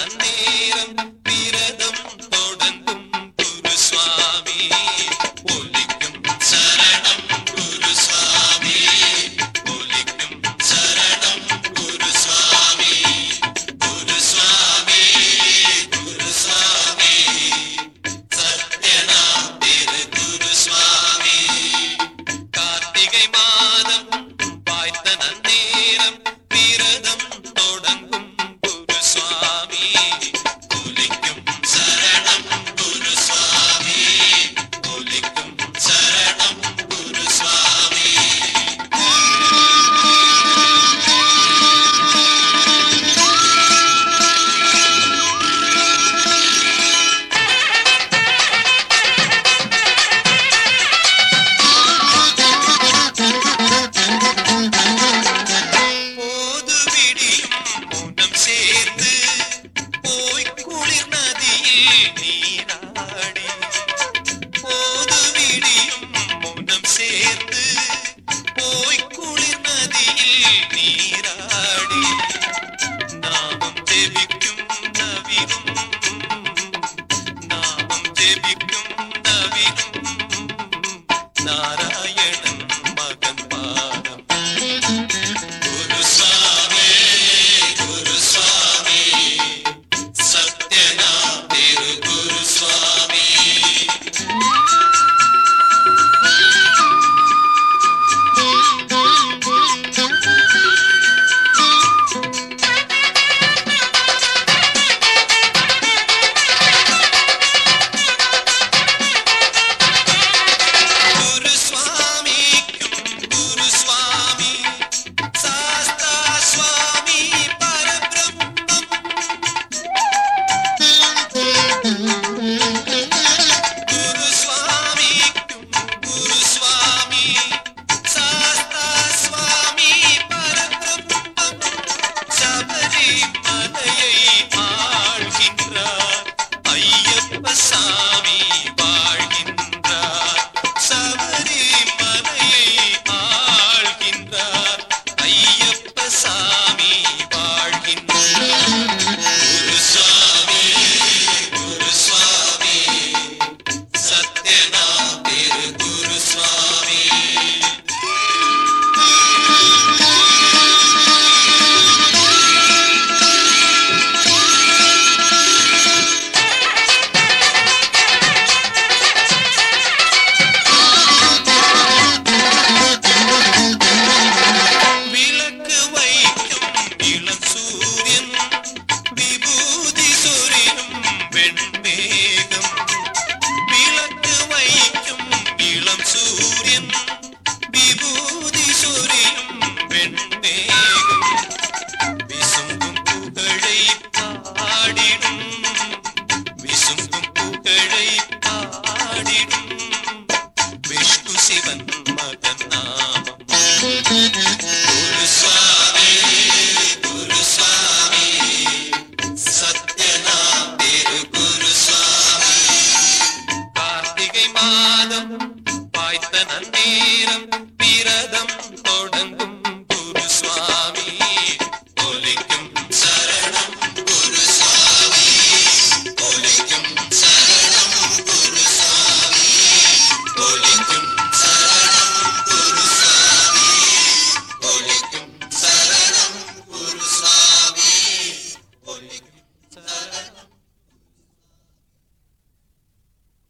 அந்நேரம் விரதம் ನಾರ நன்னேரம் பிற